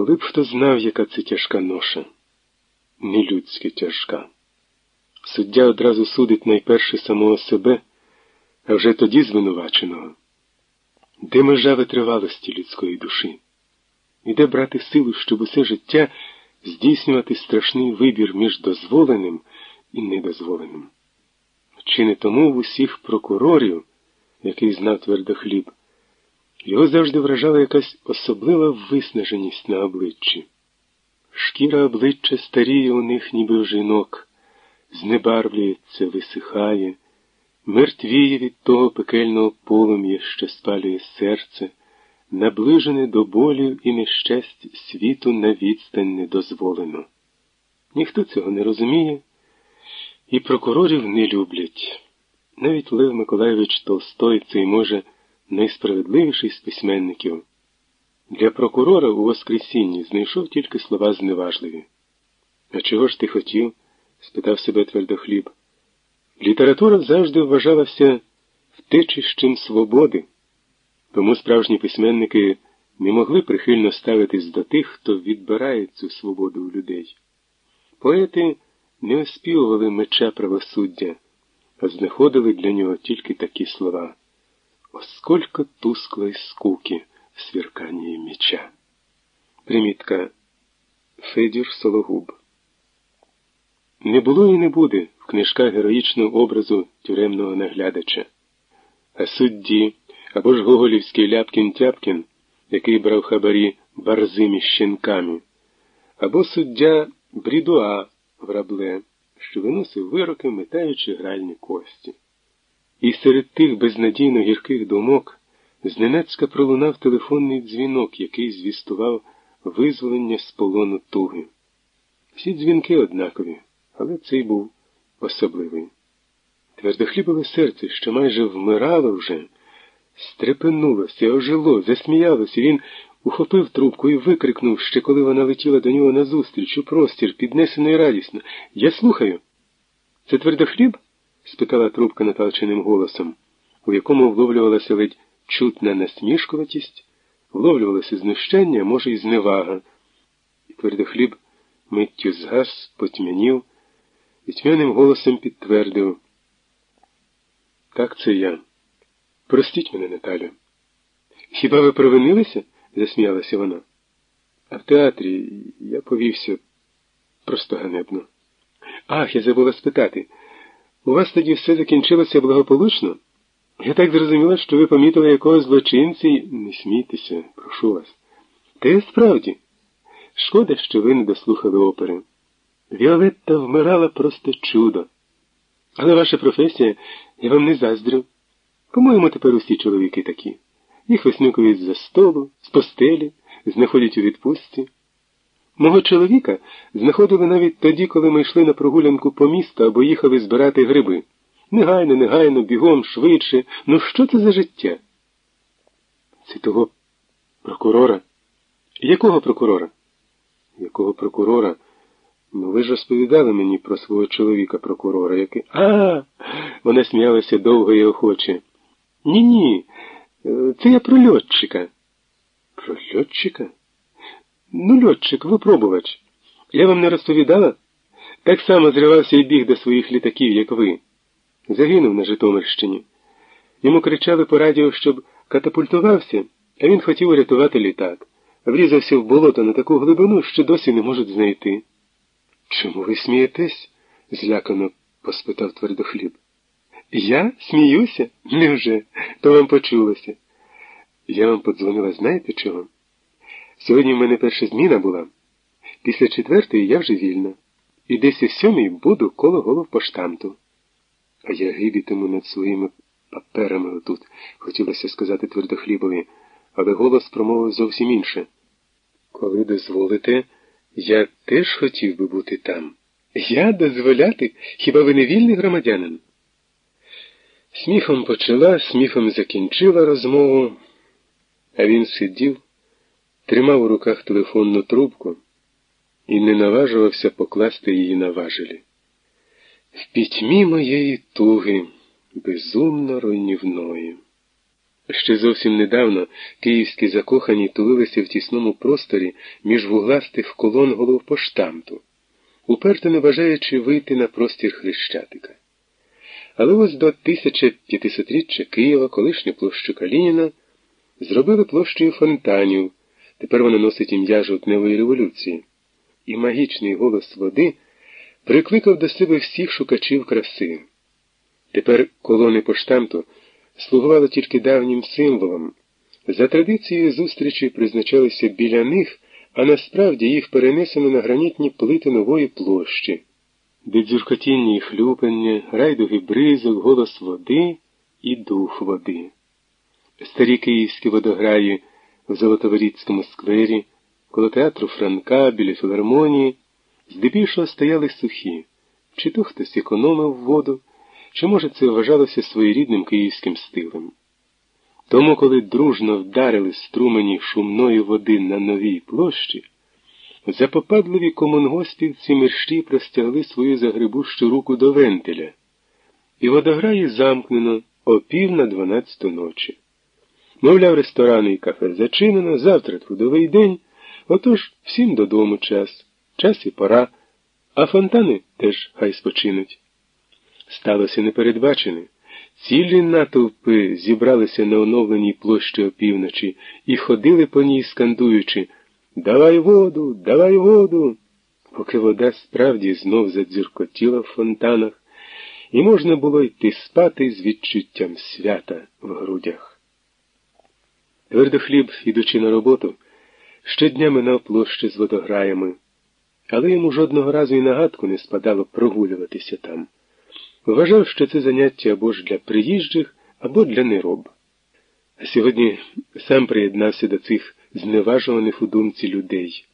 Коли б хто знав, яка це тяжка ноша, нелюдськи тяжка. Суддя одразу судить найперше самого себе, а вже тоді звинуваченого. Де межа витривалості людської душі? І де брати силу, щоб усе життя здійснювати страшний вибір між дозволеним і недозволеним? Чи не тому в усіх прокурорів, який знав твердохліб, його завжди вражала якась особлива виснаженість на обличчі. Шкіра обличчя старіє у них, ніби у жінок, знебарвлюється, висихає, мертвіє від того пекельного полум'я, що спалює серце, наближене до болів і нещасть світу на відстань недозволено. Ніхто цього не розуміє, і прокурорів не люблять. Навіть Лев Миколайович Толстой цей може найсправедливіший з письменників. Для прокурора у Воскресінні знайшов тільки слова зневажливі. А чого ж ти хотів? спитав себе твердохліб. Література завжди вважалася втечищем свободи, тому справжні письменники не могли прихильно ставитись до тих, хто відбирає цю свободу у людей. Поети не оспівували меча правосуддя, а знаходили для нього тільки такі слова. О, сколько тусклой скуки в сверкании меча. Примітка Федір Сологуб. Не було і не буде в книжках героїчного образу тюремного наглядача. А судді або ж Гоголівський Ляпкін-Тяпкін, який брав хабарі барзимі щенками, або суддя Брідуа в рабле, що виносив вироки, метаючи гральні кості. І серед тих безнадійно гірких думок зненацька пролунав телефонний дзвінок, який звістував визволення з полону туги. Всі дзвінки однакові, але цей був особливий. Твердохлібове серце, що майже вмирало вже, стрепенулося, ожило, засміялося, він ухопив трубку і викрикнув, ще коли вона летіла до нього назустріч, у простір, піднесено і радісно. Я слухаю. Це твердохліб? Спитала трубка наталченим голосом, у якому вловлювалася ледь чутна насмішкуватість, вловлювалося знущання, може, і зневага. І твердохліб миттю згас, потьмянів і тьмяним голосом підтвердив. Так це я. Простіть мене, Наталю. Хіба ви провинилися? засміялася вона. А в театрі я повівся просто ганебно. Ах, я забула спитати. У вас тоді все закінчилося благополучно? Я так зрозуміла, що ви помітили якогось злочинця і... Не смійтеся, прошу вас. Те справді. Шкода, що ви не дослухали опери. Віолетта вмирала просто чудо. Але ваша професія, я вам не заздрю. По-моєму, тепер усі чоловіки такі. Їх висмикують з-за столу, з постелі, знаходять у відпустці. Мого чоловіка знаходили навіть тоді, коли ми йшли на прогулянку по місту або їхали збирати гриби. Негайно, негайно, бігом, швидше. Ну що це за життя? Це того прокурора. Якого прокурора? Якого прокурора? Ну, ви ж розповідали мені про свого чоловіка прокурора, який. А. Вона сміялася довго і охоче. Ні, ні. Це я про льотчика. Про льотчика? Ну, льотчик, випробувач. Я вам не розповідала? Так само зривався і біг до своїх літаків, як ви. Загинув на Житомирщині. Йому кричали по радіо, щоб катапультувався, а він хотів урятувати літак. Врізався в болото на таку глибину, що досі не можуть знайти. Чому ви смієтесь? злякано поспитав твердохліб. Я сміюся? Невже? То вам почулося. Я вам подзвонила, знаєте чого? Сьогодні в мене перша зміна була. Після четвертої я вже вільна. І десь о сьомій буду коло голов поштамту. А я гибітиму над своїми паперами отут, хотілося сказати твердохлібові, але голос промовив зовсім інше. Коли дозволите, я теж хотів би бути там. Я дозволяти? Хіба ви не вільний громадянин? Сміхом почала, сміхом закінчила розмову, а він сидів тримав у руках телефонну трубку і не наважувався покласти її на важелі. В пітьмі моєї туги, безумно руйнівної. Ще зовсім недавно київські закохані тулилися в тісному просторі між вугластих колон головпоштамту, уперто не бажаючи вийти на простір Хрещатика. Але ось до 1500-річчя Києва, колишню площу Калініна, зробили площею фонтанів, тепер вона носить ім'я жовтневої революції, і магічний голос води прикликав до себе всіх шукачів краси. Тепер колони поштамту слугували тільки давнім символом. За традицією зустрічі призначалися біля них, а насправді їх перенесено на гранітні плити нової площі, де дзюркотіння і хлюпання, райдуги бризок, голос води і дух води. Старі київські водограї в Золотоворіцькому сквері, коло театру Франка, біля філармонії, здебільшого стояли сухі, чи то хтось економив воду чи, може, це вважалося своєрідним київським стилем. Тому, коли дружно вдарили струмені шумної води на новій площі, запопадливі комунгоспівці мерщі простягли свою загребущу руку до вентиля, і водограї замкнено о пів на дванадцяту ночі. Мовляв, ресторани і кафе зачинено, завтра трудовий день, отож всім додому час, час і пора, а фонтани теж хай спочинуть. Сталося непередбачене. Цілі натовпи зібралися на оновленій площі опівночі і ходили по ній, скандуючи Давай воду, давай воду, поки вода справді знов задзюркотіла в фонтанах, і можна було йти спати з відчуттям свята в грудях. Твердохліб, ідучи на роботу, щодня минав площі з водограями, але йому жодного разу і нагадку не спадало прогулюватися там. Вважав, що це заняття або ж для приїжджих, або для нероб. А сьогодні сам приєднався до цих зневажуваних у думці людей.